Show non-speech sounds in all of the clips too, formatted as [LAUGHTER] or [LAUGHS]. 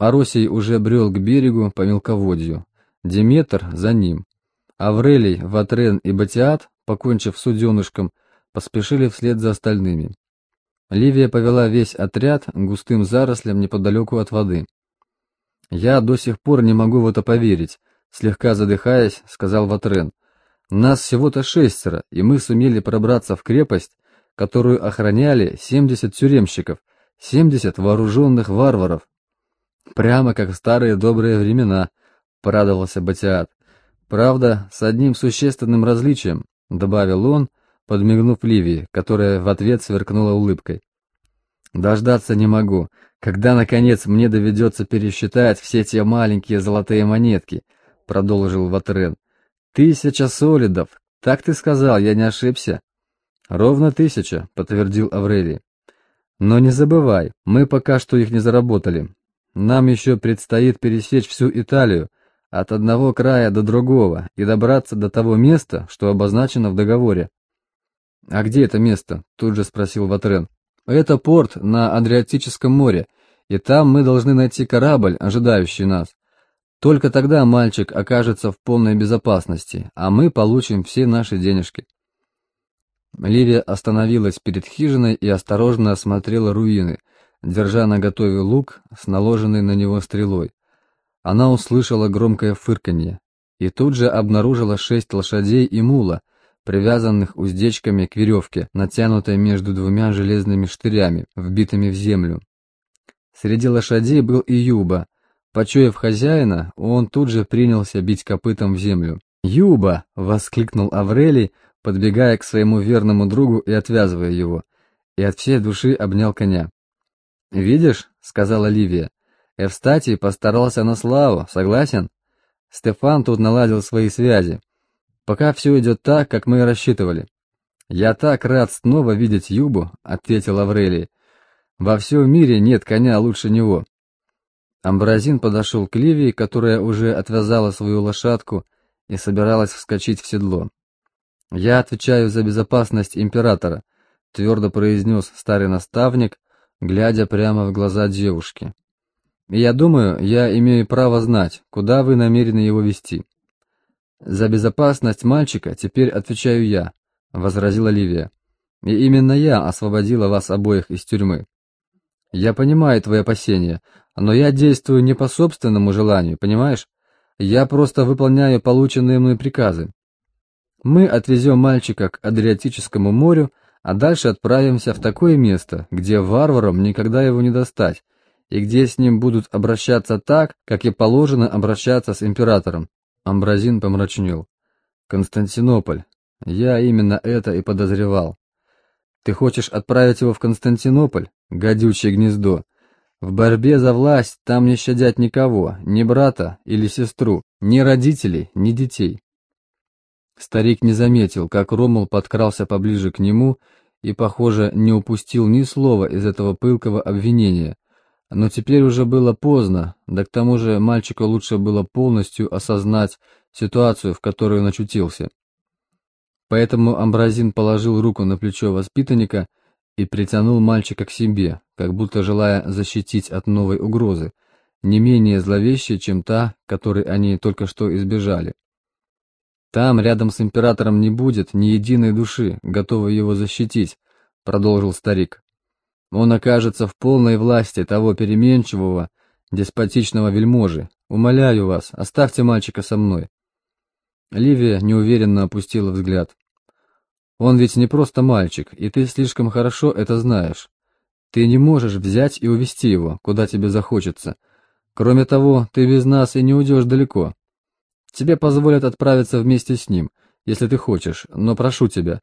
Аросий уже брел к берегу по мелководью. Деметр за ним. Аврелий, Ватрен и Батиат, покончив с суденышком, поспешили вслед за остальными. Ливия повела весь отряд густым зарослям неподалеку от воды. «Я до сих пор не могу в это поверить», — слегка задыхаясь, сказал Ватрен. «Нас всего-то шестеро, и мы сумели пробраться в крепость, которую охраняли семьдесят тюремщиков, семьдесят вооруженных варваров». «Прямо как в старые добрые времена», — порадовался Батиат. «Правда, с одним существенным различием», — добавил он, подмигнув Ливии, которая в ответ сверкнула улыбкой. «Дождаться не могу, когда, наконец, мне доведется пересчитать все те маленькие золотые монетки», — продолжил Ватрен. «Тысяча солидов, так ты сказал, я не ошибся». «Ровно тысяча», — подтвердил Аврелий. «Но не забывай, мы пока что их не заработали. Нам еще предстоит пересечь всю Италию, от одного края до другого, и добраться до того места, что обозначено в договоре. «А где это место?» — тут же спросил Ватрен. «Это порт на Адриатическом море, и там мы должны найти корабль, ожидающий нас. Только тогда мальчик окажется в полной безопасности, а мы получим все наши денежки». Ливия остановилась перед хижиной и осторожно осмотрела руины, держа на готове лук с наложенной на него стрелой. Она услышала громкое фырканье и тут же обнаружила шесть лошадей и мула, привязанных уздечками к веревке, натянутой между двумя железными штырями, вбитыми в землю. Среди лошадей был и Юба. Почуяв хозяина, он тут же принялся бить копытом в землю. «Юба!» — воскликнул Аврелий, подбегая к своему верному другу и отвязывая его, и от всей души обнял коня. «Видишь?» — сказала Ливия. «Эвстатий постарался на славу, согласен? Стефан тут наладил свои связи. Пока все идет так, как мы и рассчитывали. Я так рад снова видеть Юбу, ответил Аврелий. Во всем мире нет коня лучше него. Амбразин подошел к Ливии, которая уже отвязала свою лошадку и собиралась вскочить в седло. «Я отвечаю за безопасность императора», — твердо произнес старый наставник, глядя прямо в глаза девушки. «И я думаю, я имею право знать, куда вы намерены его вести». «За безопасность мальчика теперь отвечаю я», — возразила Ливия. «И именно я освободила вас обоих из тюрьмы. Я понимаю твои опасения, но я действую не по собственному желанию, понимаешь? Я просто выполняю полученные мной приказы. Мы отвезем мальчика к Адриатическому морю, а дальше отправимся в такое место, где варварам никогда его не достать, и где с ним будут обращаться так, как и положено обращаться с императором. Амбразин помрачнел. «Константинополь. Я именно это и подозревал. Ты хочешь отправить его в Константинополь? Гадючее гнездо. В борьбе за власть там не щадят никого, ни брата или сестру, ни родителей, ни детей». Старик не заметил, как Ромул подкрался поближе к нему и, похоже, не упустил ни слова из этого пылкого обвинения, но теперь уже было поздно, да к тому же мальчику лучше было полностью осознать ситуацию, в которой он очутился. Поэтому Амбразин положил руку на плечо воспитанника и притянул мальчика к себе, как будто желая защитить от новой угрозы, не менее зловещей, чем та, которой они только что избежали. «Там, рядом с императором, не будет ни единой души, готовой его защитить», — продолжил старик. Он окажется в полной власти того переменчивого, деспотичного вельможи. Умоляю вас, оставьте мальчика со мной. Ливия неуверенно опустила взгляд. Он ведь не просто мальчик, и ты слишком хорошо это знаешь. Ты не можешь взять и увести его, куда тебе захочется. Кроме того, ты без нас и не уйдешь далеко. Тебе позволят отправиться вместе с ним, если ты хочешь, но прошу тебя,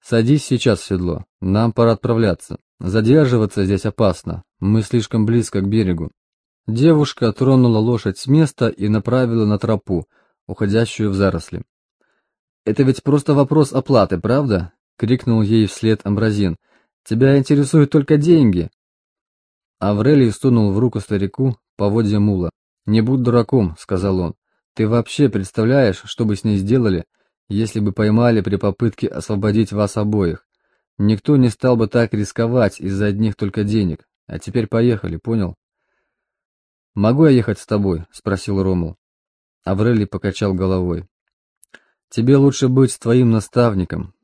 садись сейчас в седло, нам пора отправляться. Задерживаться здесь опасно, мы слишком близко к берегу. Девушка тронула лошадь с места и направила на тропу, уходящую в заросли. «Это ведь просто вопрос оплаты, правда?» — крикнул ей вслед Амбразин. «Тебя интересуют только деньги!» Аврелий сунул в руку старику поводья мула. «Не будь дураком», — сказал он. «Ты вообще представляешь, что бы с ней сделали, если бы поймали при попытке освободить вас обоих? Никто не стал бы так рисковать из-за одних только денег. А теперь поехали, понял? «Могу я ехать с тобой?» — спросил Ромул. Аврелий покачал головой. «Тебе лучше быть твоим наставником.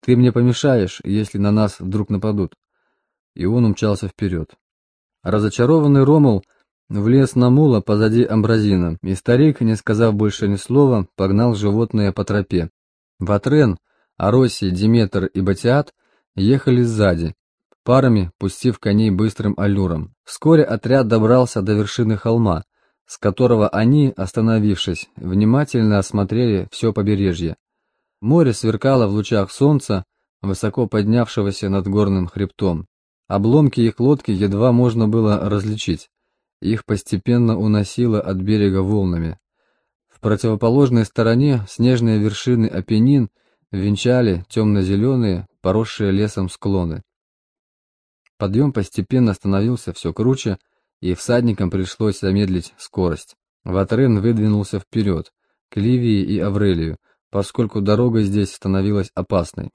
Ты мне помешаешь, если на нас вдруг нападут». И он умчался вперед. Разочарованный Ромул влез на мула позади амбразина, и старик, не сказав больше ни слова, погнал животное по тропе. Ватрен, Аросий, Диметр и Батиат ехали сзади, парами пустив коней быстрым аллюром. Вскоре отряд добрался до вершины холма, с которого они, остановившись, внимательно осмотрели все побережье. Море сверкало в лучах солнца, высоко поднявшегося над горным хребтом. Обломки их лодки едва можно было различить. Их постепенно уносило от берега волнами. В противоположной стороне снежные вершины Апеннин венчали темно-зеленые, поросшие лесом склоны. Подъем постепенно становился все круче, и всадникам пришлось замедлить скорость. Ватрен выдвинулся вперед, к Ливии и Аврелию, поскольку дорога здесь становилась опасной.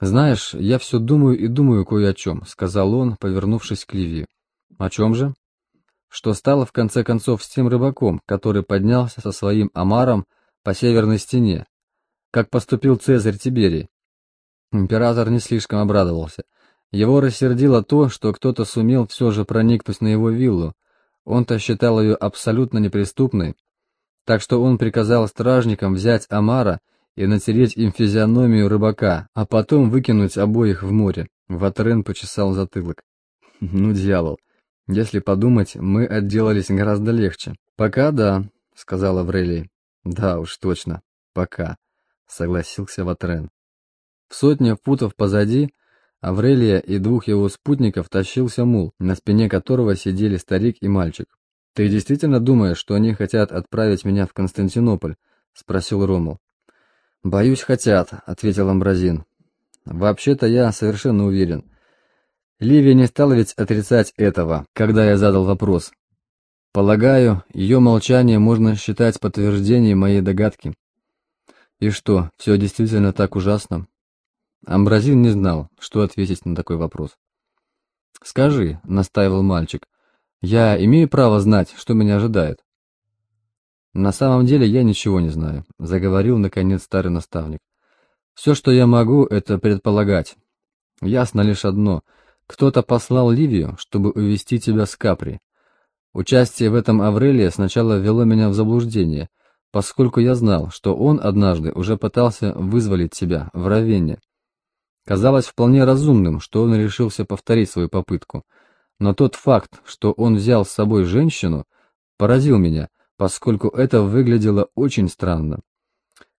«Знаешь, я все думаю и думаю кое о чем», — сказал он, повернувшись к Ливии. «О чем же?» «Что стало в конце концов с тем рыбаком, который поднялся со своим омаром по северной стене? Как поступил Цезарь Тиберий?» Император не слишком обрадовался. Его рассердило то, что кто-то сумел все же проникнуть на его виллу. Он-то считал ее абсолютно неприступной, так что он приказал стражникам взять Амара и натереть им физиономию рыбака, а потом выкинуть обоих в море. Ватрен почесал затылок. [LAUGHS] Ну, дьявол, если подумать, мы отделались гораздо легче. Пока да, сказал Аврелий. Да уж, точно, пока, согласился Ватрен. В сотне футов позади Аврелия и двух его спутников тащился мул, на спине которого сидели старик и мальчик. «Ты действительно думаешь, что они хотят отправить меня в Константинополь?» — спросил Ромул. «Боюсь, хотят», — ответил Амбразин. «Вообще-то я совершенно уверен. Ливия не стала ведь отрицать этого, когда я задал вопрос. Полагаю, ее молчание можно считать подтверждением моей догадки. И что, все действительно так ужасно?» Амбразин не знал, что ответить на такой вопрос. «Скажи», — настаивал мальчик, — «я имею право знать, что меня ожидает?» «На самом деле я ничего не знаю», — заговорил, наконец, старый наставник. «Все, что я могу, это предполагать. Ясно лишь одно. Кто-то послал Ливию, чтобы увести тебя с Капри. Участие в этом Аврелия сначала ввело меня в заблуждение, поскольку я знал, что он однажды уже пытался вызволить тебя в Равенне. Казалось вполне разумным, что он решился повторить свою попытку. Но тот факт, что он взял с собой женщину, поразил меня — поскольку это выглядело очень странно.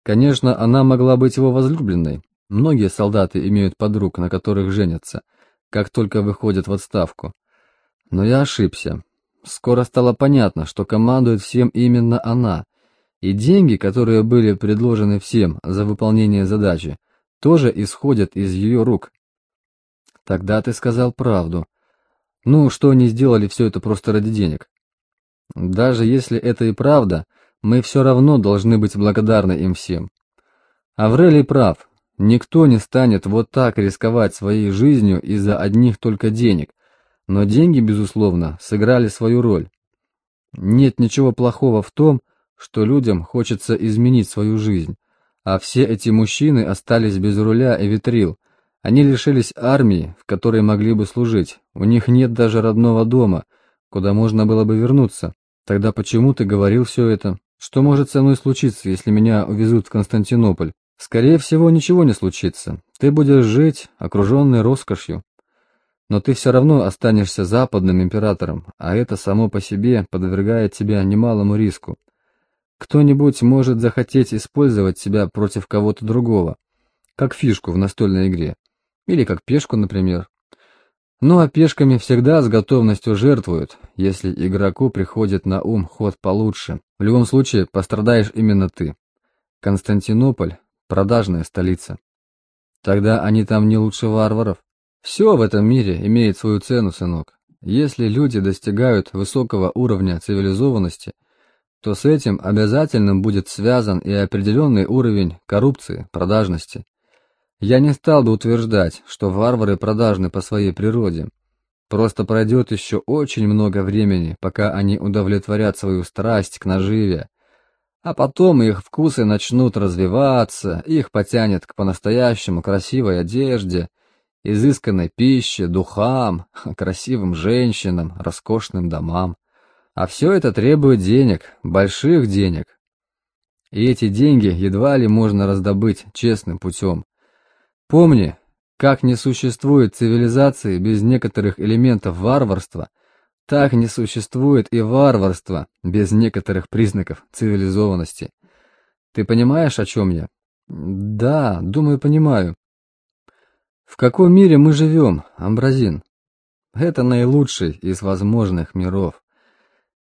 Конечно, она могла быть его возлюбленной. Многие солдаты имеют подруг, на которых женятся, как только выходят в отставку. Но я ошибся. Скоро стало понятно, что командует всем именно она, и деньги, которые были предложены всем за выполнение задачи, тоже исходят из ее рук. Тогда ты сказал правду. Ну, что они сделали все это просто ради денег? Даже если это и правда, мы все равно должны быть благодарны им всем. Аврелий прав. Никто не станет вот так рисковать своей жизнью из-за одних только денег. Но деньги, безусловно, сыграли свою роль. Нет ничего плохого в том, что людям хочется изменить свою жизнь. А все эти мужчины остались без руля и ветрил. Они лишились армии, в которой могли бы служить. У них нет даже родного дома, куда можно было бы вернуться. Тогда почему ты говорил все это? Что может со мной случиться, если меня увезут в Константинополь? Скорее всего, ничего не случится. Ты будешь жить, окруженный роскошью. Но ты все равно останешься западным императором, а это само по себе подвергает тебя немалому риску. Кто-нибудь может захотеть использовать тебя против кого-то другого, как фишку в настольной игре. Или как пешку, например. Ну а пешками всегда с готовностью жертвуют, если игроку приходит на ум ход получше. В любом случае пострадаешь именно ты. Константинополь – продажная столица. Тогда они там не лучше варваров. Все в этом мире имеет свою цену, сынок. Если люди достигают высокого уровня цивилизованности, то с этим обязательно будет связан и определенный уровень коррупции, продажности. Я не стал бы утверждать, что варвары продажны по своей природе. Просто пройдет еще очень много времени, пока они удовлетворят свою страсть к наживе, а потом их вкусы начнут развиваться, их потянет к по-настоящему красивой одежде, изысканной пище, духам, [LAUGHS] красивым женщинам, роскошным домам. А все это требует денег, больших денег. И эти деньги едва ли можно раздобыть честным путем. Помни, как не существует цивилизации без некоторых элементов варварства, так не существует и варварства без некоторых признаков цивилизованности. Ты понимаешь, о чем я? Да, думаю, понимаю. В каком мире мы живем, Амбразин? Это наилучший из возможных миров.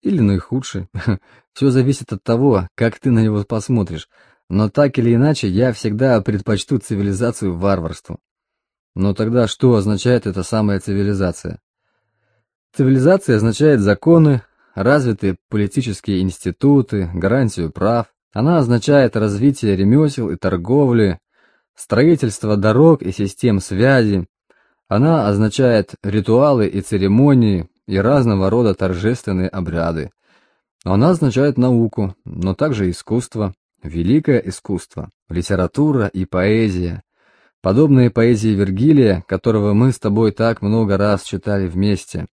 Или наихудший. [LAUGHS] Все зависит от того, как ты на него посмотришь. Но так или иначе, я всегда предпочту цивилизацию варварству. Но тогда что означает эта самая цивилизация? Цивилизация означает законы, развитые политические институты, гарантию прав. Она означает развитие ремесел и торговли, строительство дорог и систем связи. Она означает ритуалы и церемонии и разного рода торжественные обряды. Она означает науку, но также искусство, великое искусство, литература и поэзия. Подобные поэзии Вергилия, которого мы с тобой так много раз читали вместе.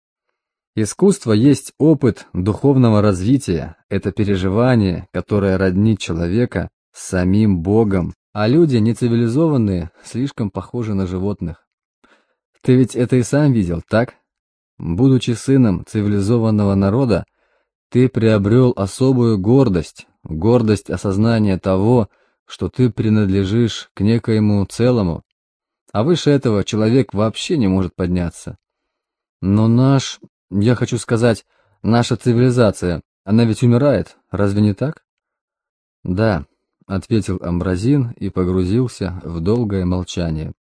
Искусство есть опыт духовного развития, это переживание, которое роднит человека с самим Богом, а люди нецивилизованные слишком похожи на животных. Ты ведь это и сам видел, так? Будучи сыном цивилизованного народа, ты приобрел особую гордость, гордость осознания того, что ты принадлежишь к некоему целому, а выше этого человек вообще не может подняться. Но наш я хочу сказать, наша цивилизация, она ведь умирает, разве не так? Да, ответил Амбразин и погрузился в долгое молчание.